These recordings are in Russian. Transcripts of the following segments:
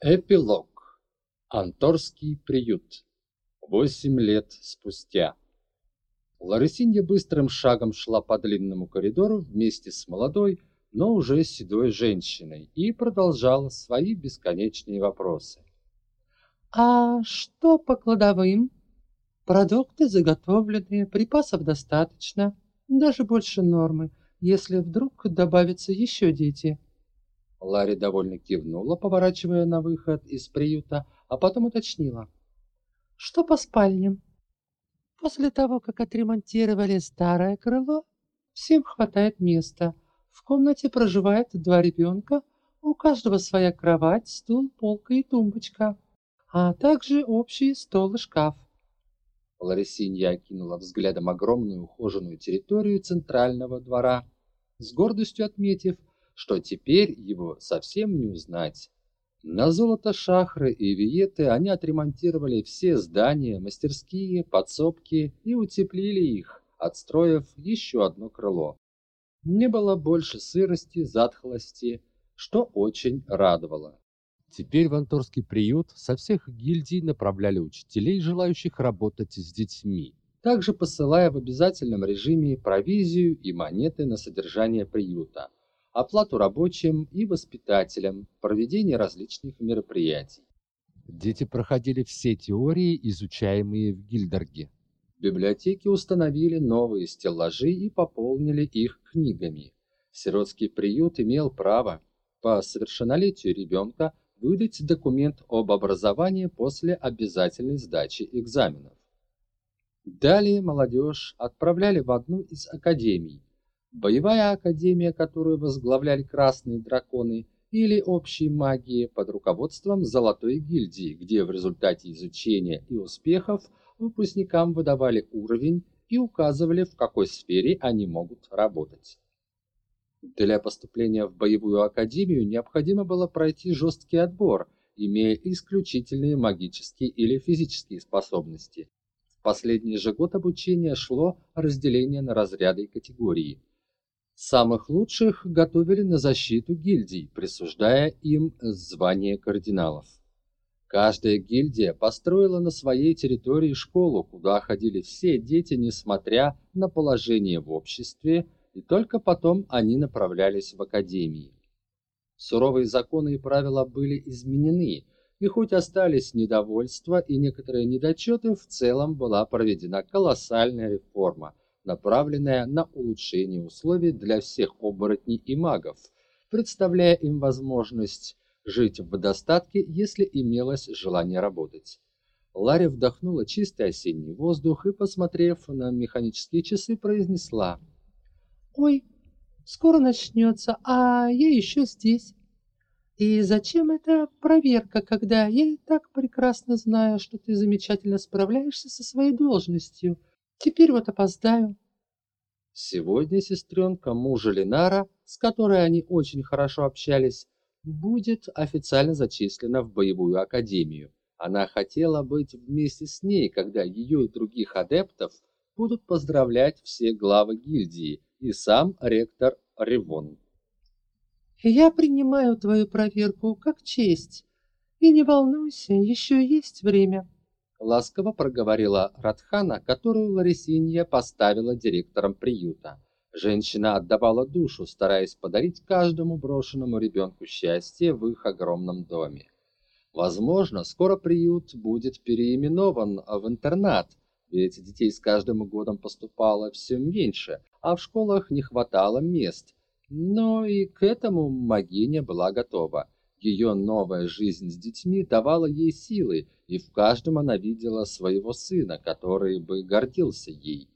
Эпилог. Анторский приют. Восемь лет спустя. Ларисинья быстрым шагом шла по длинному коридору вместе с молодой, но уже седой женщиной и продолжала свои бесконечные вопросы. «А что по кладовым? Продукты заготовленные, припасов достаточно, даже больше нормы, если вдруг добавятся еще дети». Ларри довольно кивнула, поворачивая на выход из приюта, а потом уточнила. «Что по спальням?» «После того, как отремонтировали старое крыло, всем хватает места. В комнате проживает два ребенка, у каждого своя кровать, стул, полка и тумбочка, а также общий стол и шкаф. Ларисинья окинула взглядом огромную ухоженную территорию центрального двора, с гордостью отметив, что теперь его совсем не узнать. На золото шахры и виеты они отремонтировали все здания, мастерские, подсобки и утеплили их, отстроив еще одно крыло. Не было больше сырости, затхлости, что очень радовало. Теперь в Анторский приют со всех гильдий направляли учителей, желающих работать с детьми, также посылая в обязательном режиме провизию и монеты на содержание приюта – оплату рабочим и воспитателям, проведение различных мероприятий. Дети проходили все теории, изучаемые в Гильдерге. В библиотеке установили новые стеллажи и пополнили их книгами. Сиротский приют имел право по совершеннолетию ребенка выдать документ об образовании после обязательной сдачи экзаменов. Далее молодежь отправляли в одну из академий, боевая академия, которую возглавляли красные драконы, или общей магии под руководством Золотой гильдии, где в результате изучения и успехов выпускникам выдавали уровень и указывали, в какой сфере они могут работать. Для поступления в боевую академию необходимо было пройти жесткий отбор, имея исключительные магические или физические способности. В последний же год обучения шло разделение на разряды и категории – Самых лучших готовили на защиту гильдий, присуждая им звание кардиналов. Каждая гильдия построила на своей территории школу, куда ходили все дети, несмотря на положение в обществе, и только потом они направлялись в академии. Суровые законы и правила были изменены, и хоть остались недовольства и некоторые недочеты, в целом была проведена колоссальная реформа – направленная на улучшение условий для всех оборотней и магов, представляя им возможность жить в достатке, если имелось желание работать. Ларри вдохнула чистый осенний воздух и, посмотрев на механические часы, произнесла. «Ой, скоро начнется, а я еще здесь. И зачем эта проверка, когда я и так прекрасно знаю, что ты замечательно справляешься со своей должностью?» Теперь вот опоздаю. Сегодня сестренка мужа Ленара, с которой они очень хорошо общались, будет официально зачислена в боевую академию. Она хотела быть вместе с ней, когда ее и других адептов будут поздравлять все главы гильдии и сам ректор Ревон. «Я принимаю твою проверку как честь. И не волнуйся, еще есть время», ласково проговорила Радхана, которую Ларисинья поставила директором приюта. Женщина отдавала душу, стараясь подарить каждому брошенному ребенку счастье в их огромном доме. Возможно, скоро приют будет переименован в интернат, ведь детей с каждым годом поступало все меньше, а в школах не хватало мест. Но и к этому Магиня была готова. Ее новая жизнь с детьми давала ей силы, и в каждом она видела своего сына, который бы гордился ей.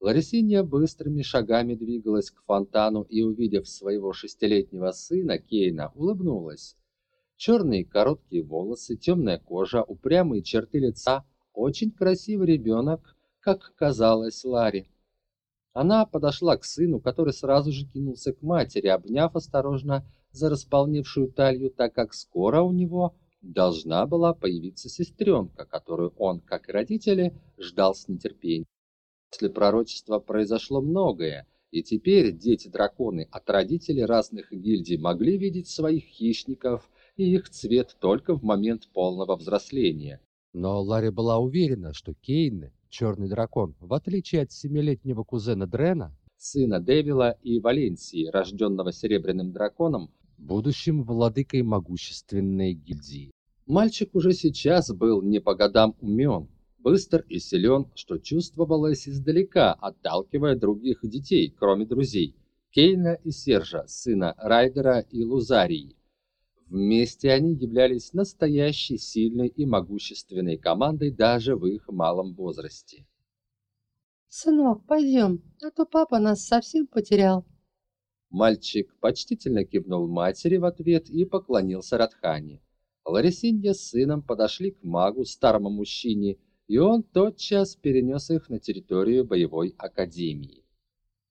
Ларисинья быстрыми шагами двигалась к фонтану и, увидев своего шестилетнего сына Кейна, улыбнулась. Черные короткие волосы, темная кожа, упрямые черты лица, очень красивый ребенок, как казалось Ларе. Она подошла к сыну, который сразу же кинулся к матери, обняв осторожно за располневшую талию, так как скоро у него должна была появиться сестренка, которую он, как и родители, ждал с нетерпением. После пророчества произошло многое, и теперь дети-драконы от родителей разных гильдий могли видеть своих хищников и их цвет только в момент полного взросления. Но Ларри была уверена, что Кейн, черный дракон, в отличие от семилетнего кузена Дрена, сына Девила и Валенсии, рожденного Серебряным драконом, будущим владыкой могущественной гильдии. Мальчик уже сейчас был не по годам умен, быстр и силен, что чувствовалось издалека, отталкивая других детей, кроме друзей, Кейна и Сержа, сына Райдера и Лузарии. Вместе они являлись настоящей сильной и могущественной командой даже в их малом возрасте. «Сынок, пойдем, а то папа нас совсем потерял». Мальчик почтительно кивнул матери в ответ и поклонился Радхане. Ларисинья с сыном подошли к магу, старому мужчине, и он тотчас перенес их на территорию боевой академии.